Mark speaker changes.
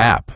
Speaker 1: tap.